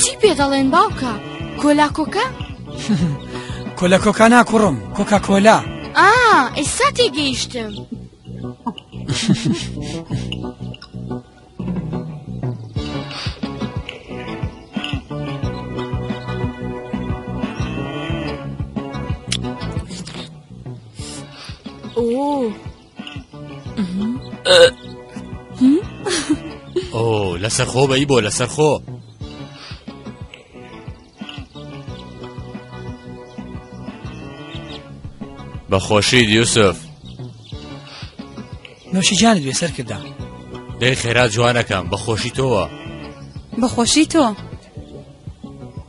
چی پێ دەڵێن باوکە کۆلا کۆکە کۆلە کۆکا ناکوڕم کۆکا کۆلا ئا ئێستا تێگەیشتم ئۆ ئۆ لەسەر خۆ بەی بۆ لەسەر خۆ بەخۆشی یوسف نوۆشی جانت بێ سەر کردا دەی خێرا جوانەکەم بەخۆشی تۆوە بەخۆشی تۆ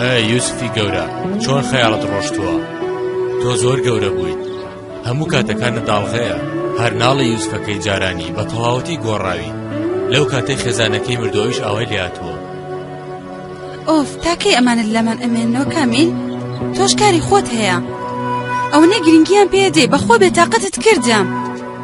ئە یوسفی گەورە چۆن خەیاڵت ڕۆشتووە تۆ زۆر گەورە بوویت هەموو کاتەکانە داڵغەیە هەر ناڵی یوسفەکەی جارانی بە تەواوەتی گۆڕاوی لەو کاتەی خێزانەکەی مردۆیش ئاوای لاتووە ئۆف تاکەی ئەمانت لەمان ئەمێنەوە کامیل تۆش کاری خۆت هەیە ئەوەنە گرنگیان پێدەی بەخۆ بێتاقەتت کردم.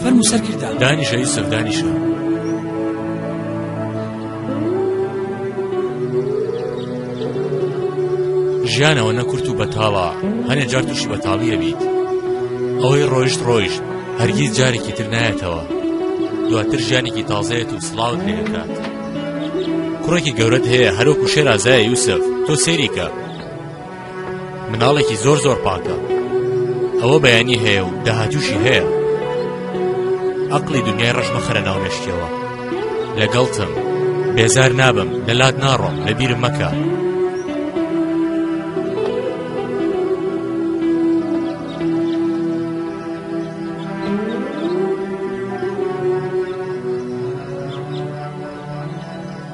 فەرموو سەرکردە دانیشە یوسف دانیشە ژیانەوە نەکورت و بەتاڵە هەنێ جار تووشی بەتاڵیە بیت ئەوەی ڕۆیشت ڕۆیشت هەرگیز جارێکی تر نایەتەوە دواتر ژیانێکی تازەیەت و سلااوت لێکات کوڕێکی گەورەت هەیە هەرۆکو شێرازایە یوسف تۆ سێریکە مناڵێکی زۆر زۆر پاکە ئەوە بەیانی هەیە و داهاتوشی هەیە ئەقلی دنیای ڕەشمە خەرە ناو مشتەوە لەگەڵتم بێزار نابم لە لات ناڕۆم لە بیرم مەکە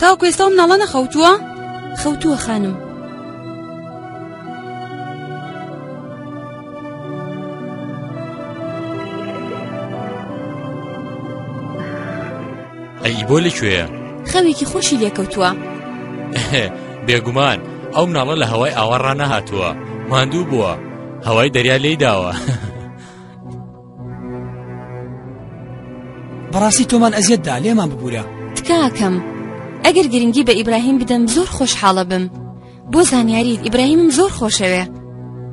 تاوکو ئێستا ئەو مناڵە نەخەوتووە؟ خەوتووە خانم. ئەی بۆ لەکوێیە؟ خەوێکی خۆشی لێکەوتووە. بێگومان ئەو مناڵە لە هەوای ئاوا ڕانەهاتووە ماندوو بووە هەوای دەریا لێی داوە. بەڕاستی تۆمان ئەزیەت دا لێمان ببوورە تکاکەم ئەگەر گرنگی بە ئیبراهیم بدەم زۆر خۆشحاڵە بم بۆ زانیاریت ئیبراهیمم زۆر خۆشەوێ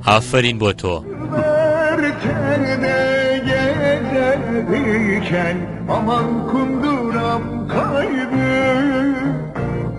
ئافرین بۆ تۆ ئەمان کوندورم کای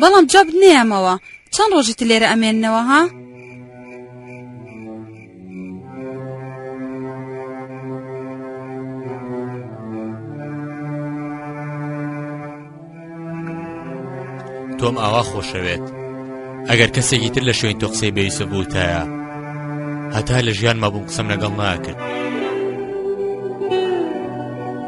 بەڵام جوابت نەیامەوە چەند ڕۆژی تر لێرە ئەمێننەوە ها؟ تۆم ئاوا خۆشەوێت ئەگەر کەسێکی تر لە شوێن تۆ قسەی بەویسە بووتایە هەتا لە ژیان مابووم قسەم لەگەڵ ناکرد.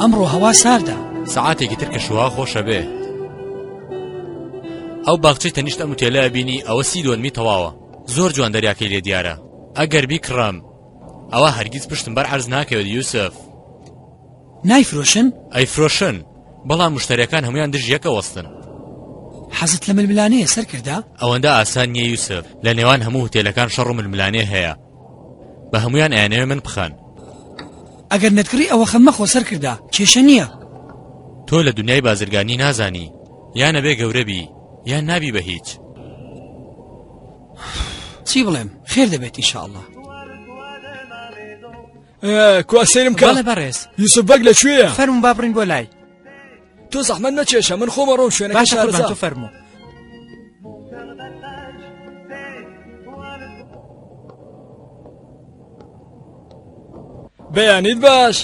ئەمڕۆ هەوا ساردە سەعاتێکی تر کەشوها خۆشە بێ ئەو باخچەی تەنیشت ئەم تێلە بینی ئەوە سی دۆنمی تەواوە زۆر جوان دەریاکەی لێ دیارە ئەگەر بیکڕم ئەوە هەرگیز پشتم بەر عرز ناکەوێت یوسف نایفرۆشن؟ ئەیفرۆشن، بەڵام مشتەریەکان هەموویان دژ یەک ئەوەستن. حەزت لە ململانێیە سەرکردە؟ ئەوەندە ئاسان نییە یوسف، لە نێوان هەموو هوتێلەکان شەڕ و ململانێ هەیە. بە هەموویان ئەیانەوێ من بخەن. ئەگەر نەتکڕی ئەوە خەم مەخۆ سەرکردە، کێشە نییە. تۆ لە دنیای بازرگانی نازانی، یان ئەبێ گەورە بی، یان نابی بە هیچ. چی بڵێم، خێر دەبێت ئینشاڵڵا. کوا سەیرم کە بەڵێ بەڕێز یوسف بەگ لە کوێیە فەرموو با بڕین بۆ لای تۆ زەحمەت مەکێشە من خۆمە ڕۆم شوێنە باشە قوربان تۆ فەرموو بەیانیت باش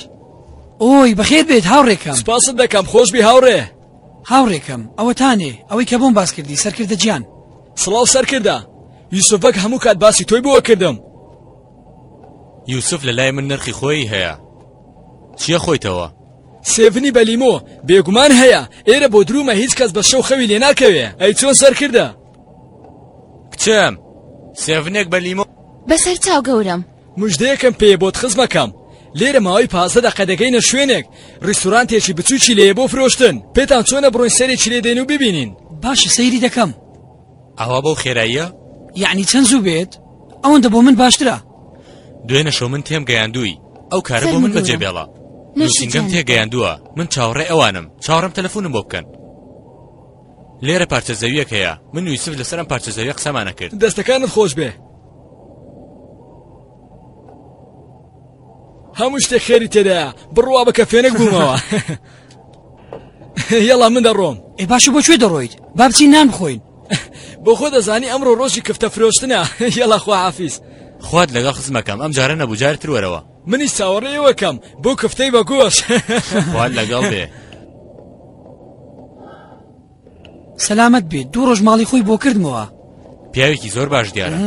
ئۆی بەخێر بێت هاوڕێکەم سپاست دەکەم خۆش بی هاوڕێ هاوڕێکەم ئەوەتانێ ئەوەی کە بۆم باس کردی سەرکردە گیان سڵاو سەرکردە یوسفەک هەموو کات باسی تۆی بۆ کردم یوسف لە لای من نرخی خۆی هەیە چییە خۆیتەوە؟ سێڤنی بە لیمۆ بێگومان هەیە ئێرە بۆ درومە هیچ کەس بە شەو خەوی لێ ناکەوێ ئەی چۆن سەرکردە کچم سێڤنێک بە لیمۆ بەسەر چاو گەورەم مژدەیەکم پێ بۆت خزمەکەم لێرە ماوەی پازدە دەقە دەگەینە شوێنێک ڕیستورانتێکی بچووکی لێیە بۆ فرۆشتن پێتان چۆنە بڕۆین سەرێکی لێ دێن و ببینین باشە سەیری دەکەم ئاوا بەو خێراییە یعنی چەند زوو بێت ئەوەندە بۆ من باشترە دوێنە شەو من تێم گەیاندووی ئەو کارە بۆ من بەجێ بێڵە نووسنگەم تێگەیاندووە من چاوەڕێ ئەوانم چاوەڕم تەلەفۆنم بۆ بکەن لێرە پارچە زەویەک هەیە من یوسف لەسەرم پارچە زەویە قسەمانە کرد دەستەکانت خۆش بێ هەموو شتێک خێری تێدایە بڕوا بە کە فێنک بوومەوە یەڵا من دەڕۆم ئێ باشە بۆ کوێ دەڕۆیت با بچی نان بخۆین بۆ خۆ دەزانی ئەمڕۆ ڕۆژی کفتە فرۆشتنە یەڵا خوا حافیز خوات لەگەڵ خزمەکەم ئەم جارە نەبوو جار تروەرەوە منی چاوەڕێەوەکەم بۆ کفتەی بە گۆش خوات لەگەڵ بێ سەلامت بێت دوو ڕۆژ ماڵی خۆی بۆ کردمەوە پیاوێکی زۆر باش دیارە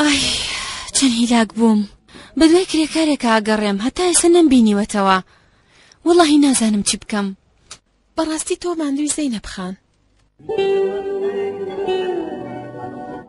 ئای چەند هیلاک بووم بە دوای کرێکارێکە ئەگەڕێم هەتا ئێستا نەمبینیوەتەوە وەڵی نازانم چی بکەم بەڕاستی تۆ ماندووی زەینە بخان.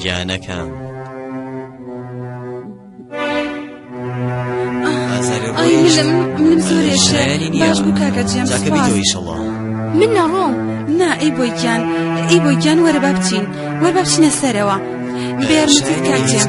گیانەکەم باش بوو کاکە جێم من نەڕۆم نا ئەی بۆی گیان ئەی بۆی گیان وەرە با بچین وەر با بچینە سەرەوە بێرمتی کاک جێم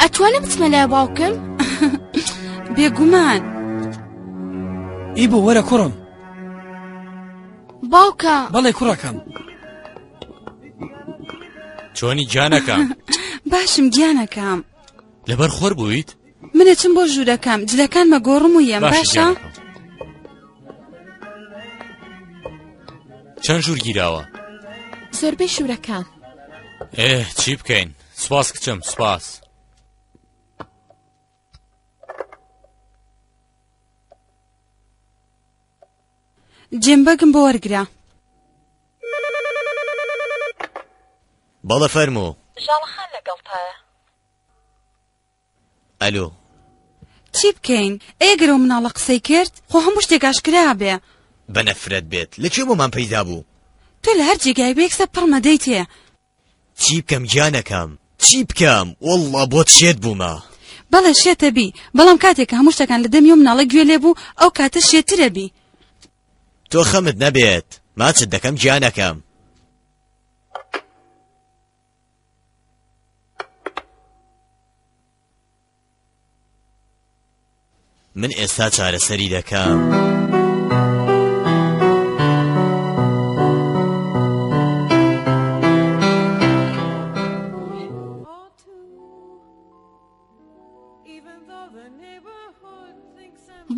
ئەتوانم بچمە لای باوکم بێگومان ئی بۆ وەرە کوڕم باوکە بەڵێ کوڕەکەم چۆنی گیانەکەم باشم گیانەکەم لەبەر خۆر بوویت من ئەچم بۆ ژوورەکەم جلەکانمە گۆڕم و یەم باشە چەند ژوور گیراوە زۆربەی ژوورەکان ئێ چی بکەین سپاس کچم سپاس جێمبەگم بۆ وەرگرە بەڵە فەرموو ژاڵەخان لەگەڵتایە ئەلۆ. چی بکەین ئەیە گەر ئەو مناڵە قسەی کرد خۆ هەموو شتێک ئاشکرا بێ. بە نەفرەت بێت لە کوێ بۆمان پەیدا بوو. تۆ لە هەر جێگایەک بە یەک سەر پڕ مەدەی تێ. چی بکەم گیانەکەم چی بکەم وەڵڵا بۆت شێت بوومە. بەڵێ شێت ئەبی بەڵام کاتێک کە هەموو شتەکان لە دەمی ئەو مناڵە گوێ لێ بوو ئەو کاتە شێت تر ئەبی. تۆ خەمت نەبێت ماچت دەکەم گیانەکەم. من ئێستا چارەسەری دەکەم.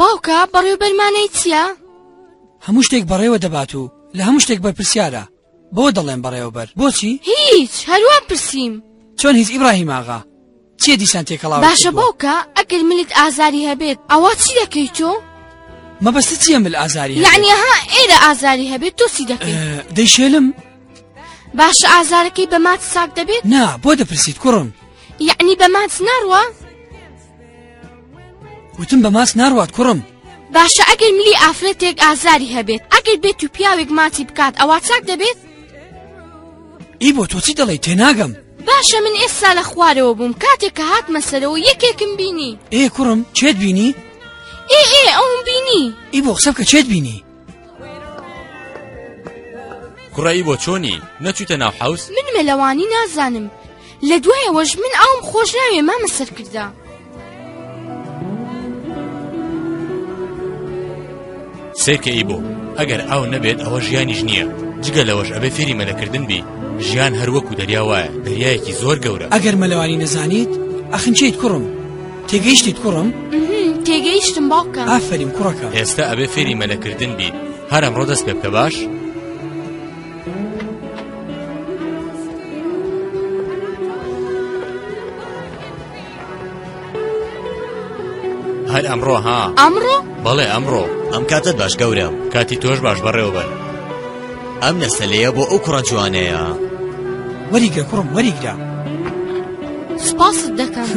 باوکە بەڕێوبەرمانەی چییە؟ هەموو شتێک بەڕێوە دەبات و لە هەموو شتێک بەرپسیارە بۆ دەڵێن بەڕێوەبەر بۆچی هیچ هەروە پرسییم چۆن هیچ ئیبراهیم ئاغا چێ دیسان تێکەڵاو باشە باوکە ئەگەر ملت ئازاری هەبێت ئەوە چی دەکەیت تۆ؟ مەبەست چییە مل ئازاری یعنی ها ئێرە ئازاری هەبێت تۆسی دەکەیت دەیشێلم باشە ئازارەکەی بە ماچ ساک دەبێت نا بۆ دەپرسیت کوڕم یعنی بە ماچ ناڕوە وتم بە ماس ناروات کوڕم باشە ئەگەر ملی ئافرەتێک ئازاری هەبێت ئەگەر بێت و پیاوێک ماچی بکات ئەوە چاک دەبێت ئی بۆ تۆچی دەڵی تێناگەم باشە من ئێستا لە خوارەوە بووم کاتێک کە هات مەسەرەوە یەکێکم بینی ئێ کوڕم چێت بینی ئێ ئێ ئەوم بینی ئی بۆ قسە بکە چێت بینی کوڕەی بۆ چۆنی نەچووتە ناو حوس من مەلەوانی نازانم لە دوایەوەش من ئاوم خۆش ناوێ مامە سەرکردە سێکە ئی بۆ ئەگەر ئاو نەبێت ئەوە ژیانیش نییە جگە لەوەش ئەبێ فێری مەلەکردن بی ژیان هەروەکو دەریا وایە دەریایەکی زۆر گەورە ئەگەر مەلەوانی نەزانیت ئەخنچیت کوڕم تێگەیشتیت کوڕم؟ تێگەیشتم باوکە ئافرین کوڕەکە ئێستا ئەبێ فێری مەلەکردن بیت هەر ئەمڕۆ دەست پێ بکە باش؟ هەر ئەمڕۆ ها ئەمڕۆ؟ بەڵێ ئەمڕۆ ئەم کاتت باش گەورە کاتی تۆش باش بەڕێوەبەر ئەم نەستەلێیە بۆ ئەو کوڕە جوانەیە. وەریگرە کوڕم وەریگرە. سوپاست دەکەم.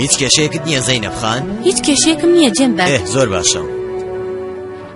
هیچ کێشەیەکت نییە زەینەب خان؟ هیچ کێشەیەکم نییە جێم بەرد. ئێ زۆر باشە.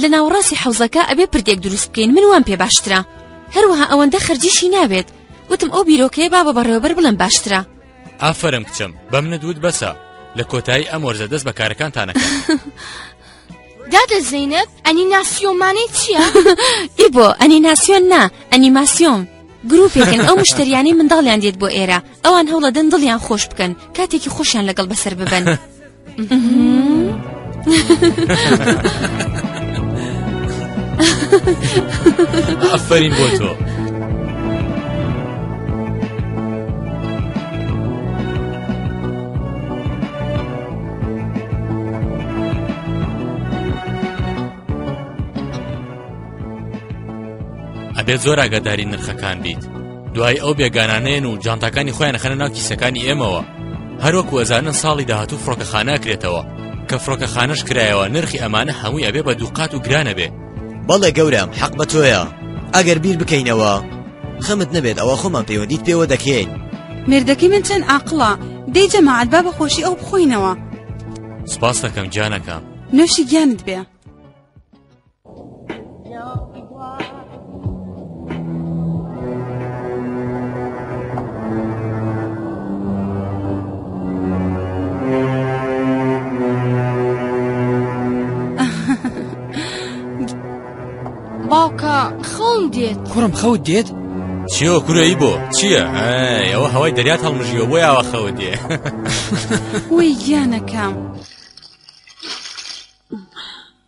لە ناوەڕاستی حەوزەکە ئەبێ پردێک دروست بکەین من وام پێ باشترە هەروەها ئەوەندە خەرجیشی نابێت وتم ئەو بیرۆکەیە با بە بەڕێوەبەر بڵێم باشترە ئافەرم کچم بەمنت وت بەسە لە کۆتایی ئەم وەرزە دەست بە کارەکانتانەکە دادە زینب ئەنیناسیۆمانەی چییە؟ ئی بۆ ئەنیناسیۆن نا ئەنیماسیۆن گروپێکن ئەو مشتریانی منداڵیان دێت بۆ ئێرە ئەوان هەوڵەدەن دڵیان خۆش بکەن کاتێکی خۆشیان لەگەڵ بەسەر ببن ئەفەرین بۆ تۆ. بێت زۆر ئاگاداری نرخەکان بیت دوای ئەو بێگانانەیەن و جانتاکانی خۆیان خەنە ناو کیسەکانی ئێمەوە هەروەک وەزانن ساڵی داهاتوو فڕۆکەخانە کرێتەوە کە فڕۆکەخانەش کرایەوە نرخی ئەمانە هەمووی ئەبێ بە دووقات و گرانە بێ بەڵێ گەورەم حەق بە تۆیە ئەگەر بیر بکەینەوە خەمت نەبێت ئەوە خۆمان پەیوەندیت پێوە دەکەین مردەکەی من چەند ئاقڵە دەی جەماعەت با بەخۆشی ئەو بخۆینەوە سپاس دەکەم جانەکەم نوێشی گیانت بێ باوکە خەڵم دێت کوڕم خەوت دێت چیۆ کورەی بۆ چییە ئەوە هەوای دەریات هەڵمژیەوە بۆ یاوە خەوە دێ وی گیانەکەم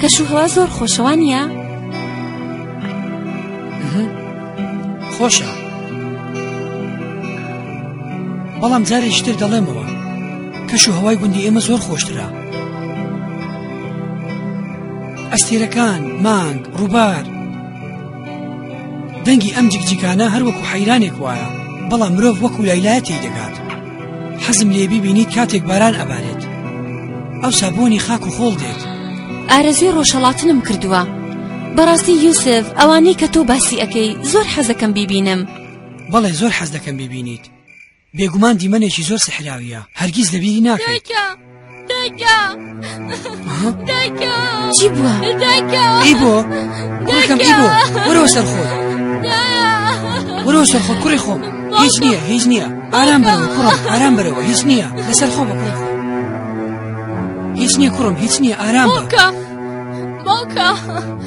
کەشوهەوا زۆر خۆشەوان نیە خۆشە بەڵام جارێکتر دەڵێمەوە کەش و هەوای گوندی ئێمە زۆر خۆشترە ئەستێرەکان، مانگ، ڕووبار. دەنگی ئەم جیکجیکانە هەر وەکو حەیرانێک وایە بەڵام مرۆڤ وەکو لایلایەتی دەگات حەزم لێ بیبینیت کاتێک باران ئەبارێت ئەو سابۆنی خاک و خۆڵ دێت ئارەزوی ڕۆژەڵاتنم کردووە بەڕاستی یوسف ئەوانەی کە تۆ باسی ئەەکەی زۆر حەزەکەم بیبینم بەڵێ زۆر حەز دەکەم بیبینیت بێگومان دیمەنێکی زۆر سحراویە هەرگیز لەبیری ناکەی چی بووە ئیبۆ کوڕەکەم ئیبۆ وەرەوە سەر خۆت وەرەوە سەر خۆت کوڕی خۆم هیچ نییە هیچ نییە ئارام بەرەوە کوڕم ئارام بەرەوە هیچ نییە لەسەر خۆ بە کوڕی هیچ نییە کوڕم هیچ نییە ئارام بکە باوکە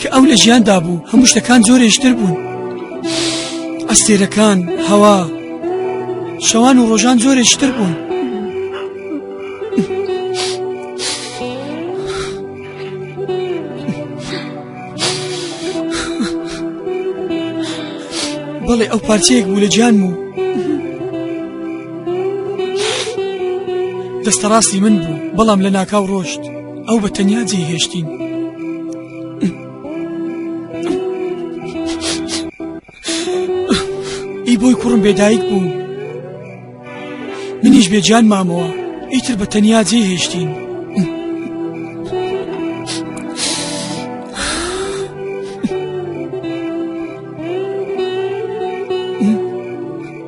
کە ئەو لە ژیاندا بوو هەموو شتەکان زۆرێشتر بوون ئەستێرەکان هەوا شەوان و ڕۆژان زۆرێشتر بوون بەڵێ ئەو پارچەیەک بوو لە جان و دەستەڕاستی من بوو بەڵام لە ناکاو ڕۆشت ئەو بە تەنیا جێی هێشتین ئی بۆی کوڕم بێدایک بوو منیش بێجان مامەوە ئیتر بە تەنیا جێ هێشتین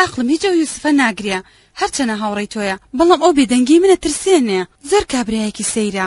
عەقڵم هیچ ئەو یوسفە ناگرێ هەرچەنە هاوڕێی تۆیە بەڵام ئەو بێدەنگی منە ترسێنێ زۆر کابرایەکی سەیرە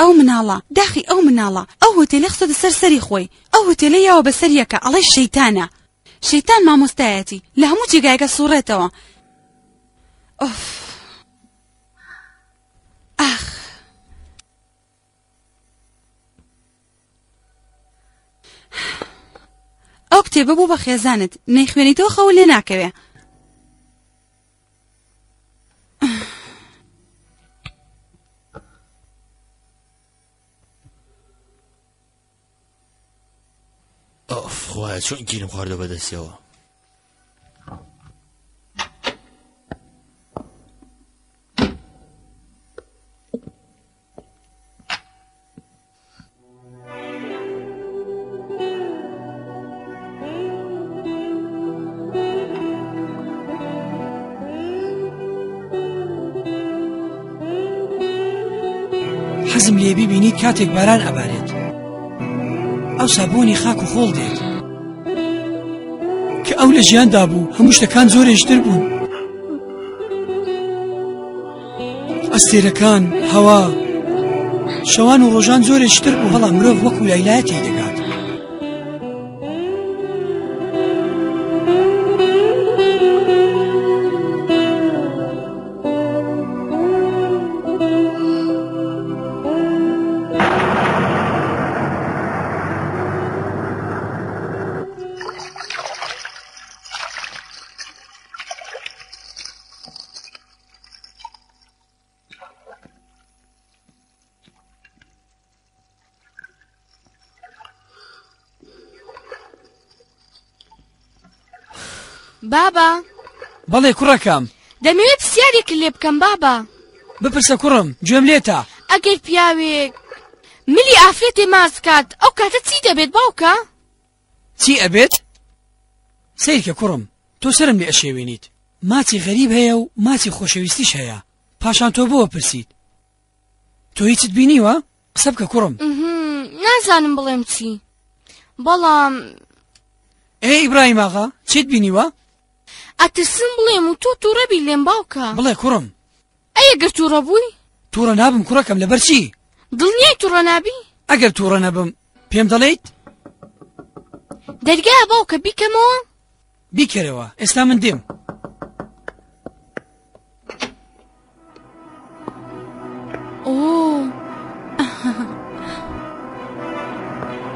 ئەو مناڵە داخی ئەو مناڵە ئەو هۆتێلە خستۆتە سەر سەری خۆی ئەو هۆتێلە یاوە بەسەر یەکە ئەڵەی شەیتانە شەیتان مامۆستایەتی لە هەموو جێگایەکە سوڕێتەوە ئۆف ئاخ ئەو کتێبە بوو بە خێزانت نەیخوێنیتەوە خەوە لێ ناکەوێ ئۆف خوایە چۆن گیرم خواردە بەدەستەوە حەزم لێ بیبینیت کاتێک باران ئەبارێت ئەو سابوونی خاک و خۆڵ دێت کە ئەو لە ژیاندا بوو هەموو شتەکان زۆرێشتر بوون ئەستێرەکان هەوا شەوان و ڕۆژان زۆرە شتر بوو هەڵا مرۆڤ وەکو لایلایەتی دەکات بابا بەڵێ کوڕەکەم دەمەوێت سیارێک لێ بکەم بابا بپرسە کوڕم گوێم لێتە ئەگەر پیاوێک ملی ئافرەتێ ماسکات ئەو کاتە چی دەبێت باوکە؟ چی ئەبێت سیرکە کوڕم تۆ سرم لێ ئەشێوێنیت ماچی غەریب هەیە و ماچی خۆشەویستیش هەیە پاشان تۆ بۆە پرسیت تۆ هیچت بینیوە قسە بکە کوڕم نازانم بڵێم چی بەڵام ئێ ئیبراهیم ئاغا چیت بینیوە ئەترسم بڵێم و تۆ تووڕەبی لێم باوکە بڵێ کوڕم ئەی ئەگەر توڕە بووی؟ توڕە نابم کوڕەکەم لەبەر چی؟ دڵنیای توڕە نابی؟ ئەگەر توڕە نەبم پێم دەڵێیت؟ دەرگا باوکە بیکەمەوە؟ بیکەرەوە ئێستا من دێم.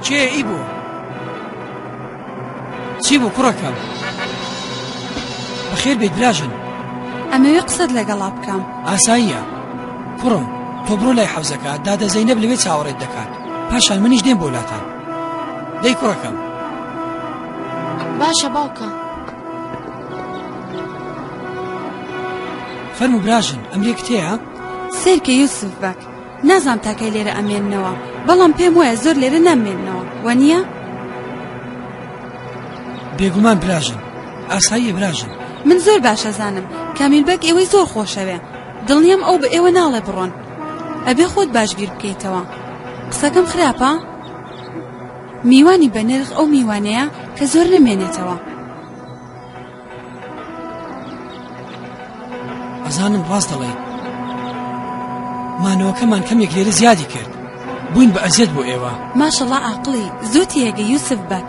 کێ ئی بوو چی بوو کوڕەکەم بەخێر بێت براژن ئەمەوێ قسەت لەگەڵا بکەم ئاساییە کوڕم تۆ بڕۆ لای حەوزەکە دادە زەینەب لەوێ چاوەڕێت دەکات پاشان منیش دێن بۆ لاتان دەی کوڕەکەم باشە باوکە فەرمو براژن ئەمرێکت هەیە سێرکە یوسف بەک نازانم تا کەی لێرە ئەمێننەوە، بەڵام پێم وایە زۆر لێرە ناممێننەوە، وانییە؟ بێگومان براژن، ئاساییە براژن. من زۆر باش ئەزانم کامیل بەگ ئێوەی زۆر خۆشەوێ، دڵنیام ئەو بە ئێوە ناڵێ بڕۆن. ئەبێ خۆت باش بیر بکەیتەوە. قسەکەم خراپە؟ میوانی بەنرخ ئەو میوانەیە کە زۆر نەمێنێتەوە. ئەزانم ڕاست دەڵێ مانەوەکەمان کەمێک لێرە زیادی کرد بووین بە ئەزیەت بۆ ئێوە ماشەڵا عقلی زۆتی هێگە یوسف بەک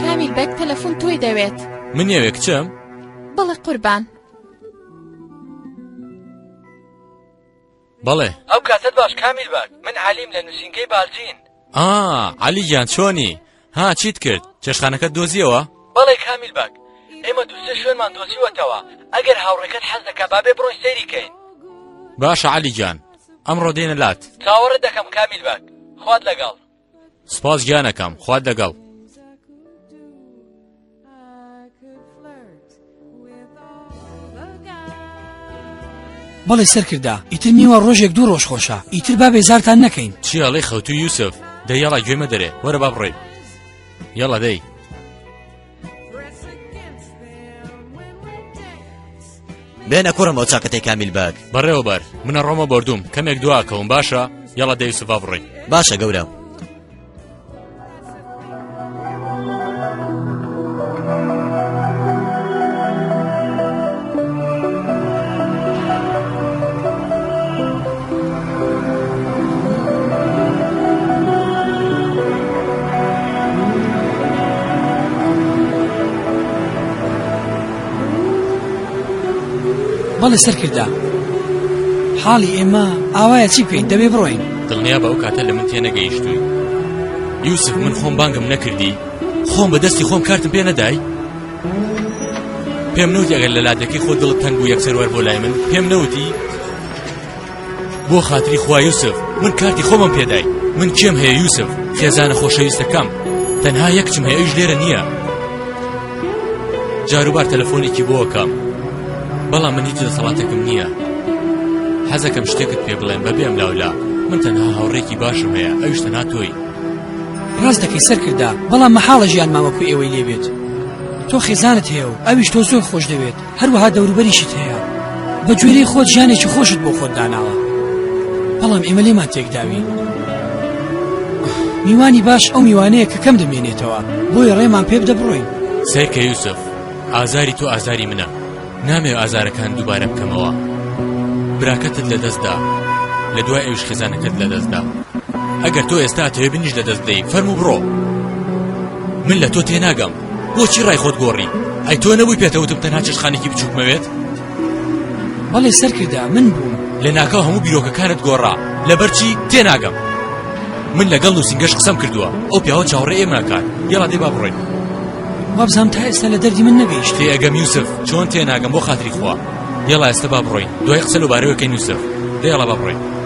کامیل بەک تەلەفۆن تۆی دەوێت من یەوێ کچم بەڵێ قوربان. بەڵێ ئەو کاتەت باش کامیل بەگ من عالیم لە نووسینگەی بالجین ئا علی گیان چۆنی ها چیت کرد چێشخانەکە دۆزیەوە بەڵێ کامیل بەگ ئێمە دووسێ شوێنمان دۆزیوەتەوە ئەگەر هاوڕێکەت حەز دەکا بابێ بڕۆین سەیری کەین باشە علی گیان ئەمڕۆ دێنە لات چاوەڕێ دەکەم کامیل بەگ خوات لەگەڵ سپاس گیانەکەم خوات لەگەڵ بەڵێ سەرکردا ئیتر نیوە ڕۆژێک دوو ڕۆژ خۆشە ئیتر با بێزارتان نەکەین چیاڵی خەوتو یوسف دەیەڵا گوێمە دەرێ وەرە با بڕێ یاڵا دەی بێنە کوڕم ئەو چاکەتەی کامیل بەگ بەڕێوەبەر منە ڕۆمە بردووم کەمێک دواکەوم باشە یاڵە دەیسوبا بڕی باشە گەورە بەڵێ سەرکردە حاڵی ئێمە ئاوایە چی بکەین دەبێ بڕۆین دڵنیا بە ئەو کاتە لە من تێنەگەیشتووی یوسف من خۆم بانگم نەکردی خۆم بە دەستی خۆم کارتم پێ نەدای پێم نوت ئەگەر لە لادەکەی خۆ دڵت تەنگ و یەکسەر وەر بۆ لای من پێم نەوتی بۆ خاتری خوا یوسف من کارتی خۆمم پێدای من کێم هەیە یوسف خێزانە خۆشەویستەکەم تەنها یەکچم هەیە ئەویش لێرە نییە جاروبار تەلەفۆنێکی بۆکەم بەڵام من هیچ دەسەڵاتێکم نییە حەزەکەم شتێکت پێ بڵێم بەبێ ئەم لاولا من تەنها هاوڕێکی باشم هەیە ئەویش تەنها تۆی ڕاست دەکەی سەرکردا بەڵام مەحاڵە ژیان ماوەکو ئێوەی لێبێت تۆ خێزانت هەیە و ئەویش تۆ زۆر خۆش دەوێت هەروەها دەوروبەریشت هەیە بە گوێرەی خۆت ژیانێکی خۆشت بۆ خۆت داناوە بەڵام ئێمە لێمان تێکداوی میوانی باش ئەو میوانەیە کە کەم دەمێنێتەوە بۆی ڕێمان پێ دەبڕۆین سەیرکە یوسف ئازاری تۆ ئازاری منە نامێ ئازارەکان دووبارە بکەمەوە براکەتت لە دەستدا لە دوای ئەوش خێزانەکەت لە دەستدا ئەگەر تۆ ئێستا تەوێ بنیش لە دەست دەی فەرمو بڕۆ من لە تۆ تێناگەم بۆچی ڕای خۆت گۆڕی ئەی تۆ نەبووی پێتەوتم تەنها چێشخانێکی بچووکمەوێت بەڵێ سەرکردا من بووم لە ناکاو هەموو بیرۆکەکانت گۆڕا لەبەرچی تێناگەم من لەگەڵ نووسنگەش قسەم کردووە ئەو پیاوە چاوەڕێ ئێمەکات یاڵا دێ با بڕۆین وابزانم تا ئێستا لە دەردی من نەگەیشت تێ ئەگەم یوسف چۆن تێناگەم بۆ خاتری خوا یاڵا ئێستا با بڕۆین دوای قسە لەبارەوەکەی یوسف دێڵە با بڕۆین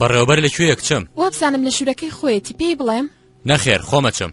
بەڕێوەبەر لە کوێیە کچم وابزانم لە ژوورەکەی خۆیەتی پێی بڵێم نەخێر خۆمەچم